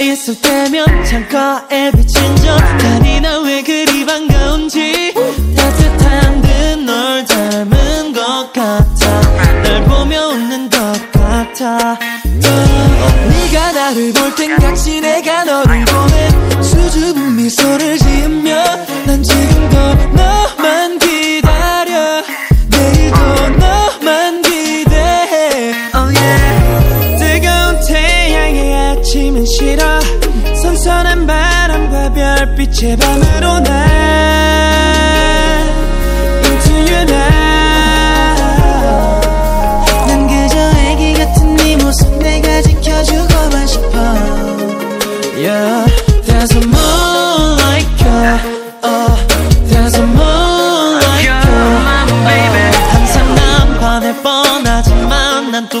있을 때면 창가에 비친 저 잔이나 왜 그리 반가운지. 따뜻한 듯 널 닮은 것 같아. 날 보며 웃는 것 같아. 네가 나를 볼 땐 같이 내가 너를 빛의 밤으로 날 Into you now 난 그저 애기 같은 네 모습 내가 지켜주고만 싶어 Yeah There's a moon like you Oh There's a moon like you 항상 난 반할 뻔하지만 난또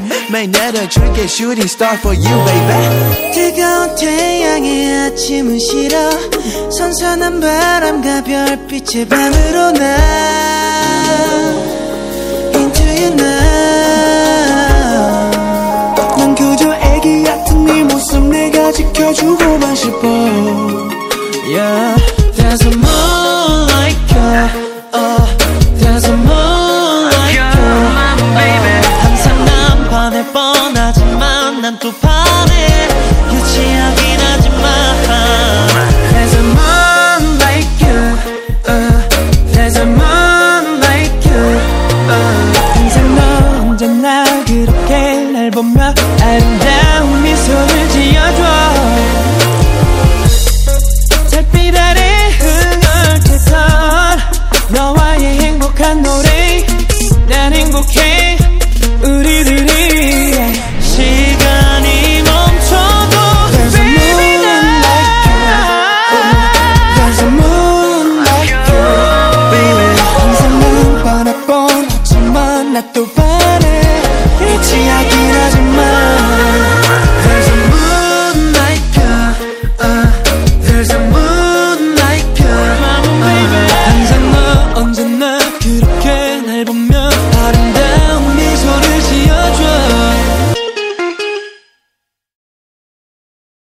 매일 내려줄게 shooting star for you baby. 뜨거운 태양의 아침은 싫어. 선선한 바람과 별빛의 밤으로 나. Into you now 난 그저 애기 같은 네 모습 내가 지켜주고만 싶어. Yeah 뻔하지만 난또 반해 유치하긴 하지만. There's a moon like you uh, There's a moon like you uh, 항상 너 언제나 그렇게 날 보며 아름다운 미소를 지어줘. 너와의 행복한 노래 난 행복해